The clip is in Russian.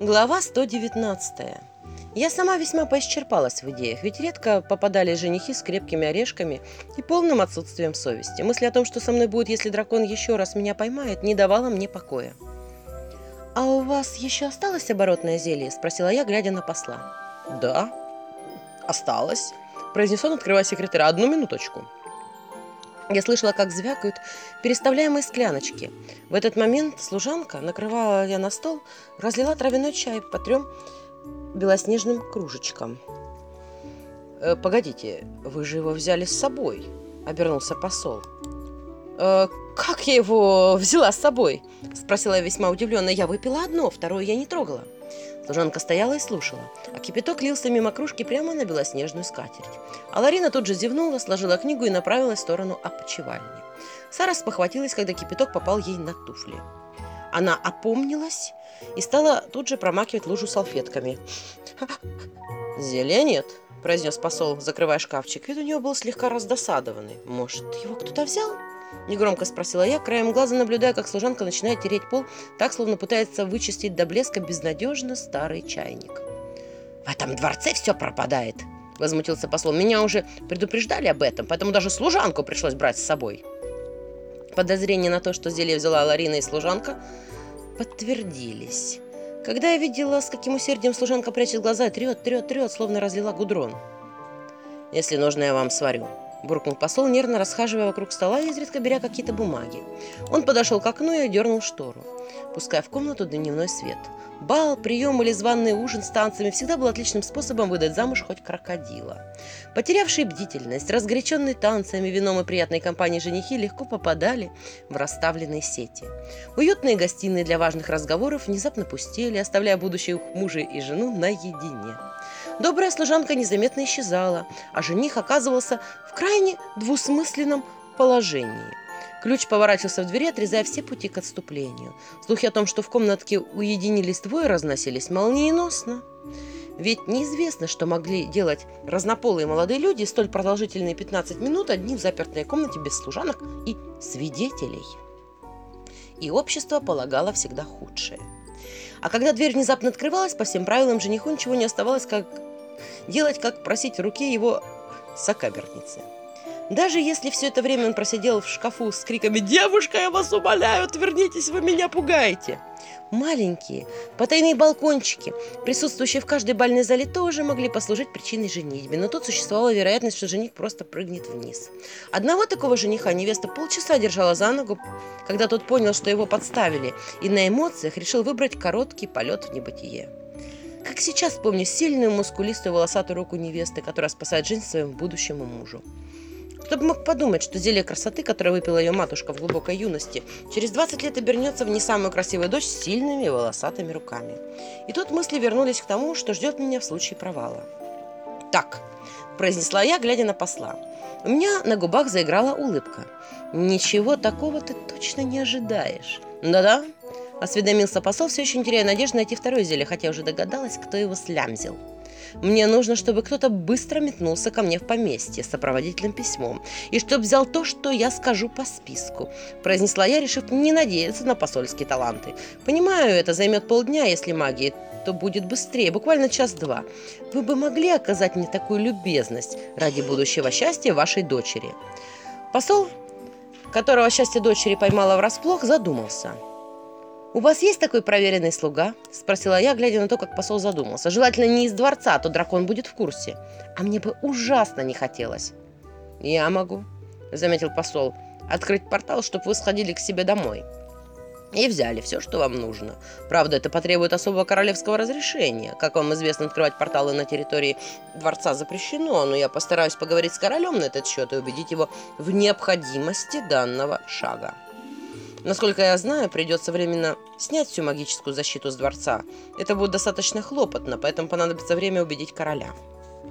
Глава 119. Я сама весьма поисчерпалась в идеях, ведь редко попадали женихи с крепкими орешками и полным отсутствием совести. Мысль о том, что со мной будет, если дракон еще раз меня поймает, не давала мне покоя. «А у вас еще осталось оборотное зелье?» – спросила я, глядя на посла. «Да, осталось», – произнес он, открывая секретаря. «Одну минуточку». Я слышала, как звякают переставляемые скляночки. В этот момент служанка, накрывала я на стол, разлила травяной чай по трем белоснежным кружечкам. «Э, «Погодите, вы же его взяли с собой», — обернулся посол. «Э, «Как я его взяла с собой?» — спросила я весьма удивленно. «Я выпила одно, второе я не трогала». Служанка стояла и слушала, а кипяток лился мимо кружки прямо на белоснежную скатерть. А Ларина тут же зевнула, сложила книгу и направилась в сторону опочивальни. Сара спохватилась, когда кипяток попал ей на туфли. Она опомнилась и стала тут же промакивать лужу салфетками. «Зелья нет», – произнес посол, закрывая шкафчик. Вид у него был слегка раздосадованный. «Может, его кто-то взял?» Негромко спросила я, краем глаза наблюдая, как служанка начинает тереть пол, так, словно пытается вычистить до блеска безнадежно старый чайник. «В этом дворце все пропадает!» — возмутился посол. «Меня уже предупреждали об этом, поэтому даже служанку пришлось брать с собой». Подозрения на то, что зелье взяла Ларина и служанка, подтвердились. Когда я видела, с каким усердием служанка прячет глаза, трет, трет, трет, словно разлила гудрон. «Если нужно, я вам сварю», – буркнул посол, нервно расхаживая вокруг стола и изредка беря какие-то бумаги. Он подошел к окну и дернул штору, пуская в комнату дневной свет. Бал, прием или званный ужин с танцами всегда был отличным способом выдать замуж хоть крокодила. Потерявшие бдительность, разгоряченные танцами, вином и приятной компанией женихи легко попадали в расставленные сети. Уютные гостиные для важных разговоров внезапно пустели, оставляя будущих мужа и жену наедине. Добрая служанка незаметно исчезала, а жених оказывался в крайне двусмысленном положении. Ключ поворачивался в двери, отрезая все пути к отступлению. Слухи о том, что в комнатке уединились двое, разносились молниеносно. Ведь неизвестно, что могли делать разнополые молодые люди столь продолжительные 15 минут одни в запертой комнате без служанок и свидетелей. И общество полагало всегда худшее. А когда дверь внезапно открывалась, по всем правилам жениху ничего не оставалось, как делать, как просить руки его сокамерницы. Даже если все это время он просидел в шкафу с криками «Девушка, я вас умоляю, отвернитесь, вы меня пугаете!» Маленькие, потайные балкончики, присутствующие в каждой бальной зале, тоже могли послужить причиной женитьбы, но тут существовала вероятность, что жених просто прыгнет вниз. Одного такого жениха невеста полчаса держала за ногу, когда тот понял, что его подставили, и на эмоциях решил выбрать короткий полет в небытие. Как сейчас помню сильную, мускулистую, волосатую руку невесты, которая спасает жизнь своему будущему мужу. Кто бы мог подумать, что зелье красоты, которое выпила ее матушка в глубокой юности, через 20 лет обернется в не самую красивую дочь с сильными волосатыми руками. И тут мысли вернулись к тому, что ждет меня в случае провала. «Так», – произнесла я, глядя на посла. У меня на губах заиграла улыбка. «Ничего такого ты точно не ожидаешь». «Да-да», – осведомился посол, все еще не теряя надежды найти второе зелье, хотя уже догадалась, кто его слямзил. Мне нужно, чтобы кто-то быстро метнулся ко мне в поместье с сопроводительным письмом, и чтобы взял то, что я скажу по списку», – произнесла я, решив не надеяться на посольские таланты. «Понимаю, это займет полдня, если магии, то будет быстрее, буквально час-два. Вы бы могли оказать мне такую любезность ради будущего счастья вашей дочери?» Посол, которого счастье дочери поймало врасплох, задумался – «У вас есть такой проверенный слуга?» – спросила я, глядя на то, как посол задумался. «Желательно не из дворца, а то дракон будет в курсе. А мне бы ужасно не хотелось». «Я могу», – заметил посол, – «открыть портал, чтобы вы сходили к себе домой». И взяли все, что вам нужно. Правда, это потребует особого королевского разрешения. Как вам известно, открывать порталы на территории дворца запрещено, но я постараюсь поговорить с королем на этот счет и убедить его в необходимости данного шага. Насколько я знаю, придется временно снять всю магическую защиту с дворца. Это будет достаточно хлопотно, поэтому понадобится время убедить короля.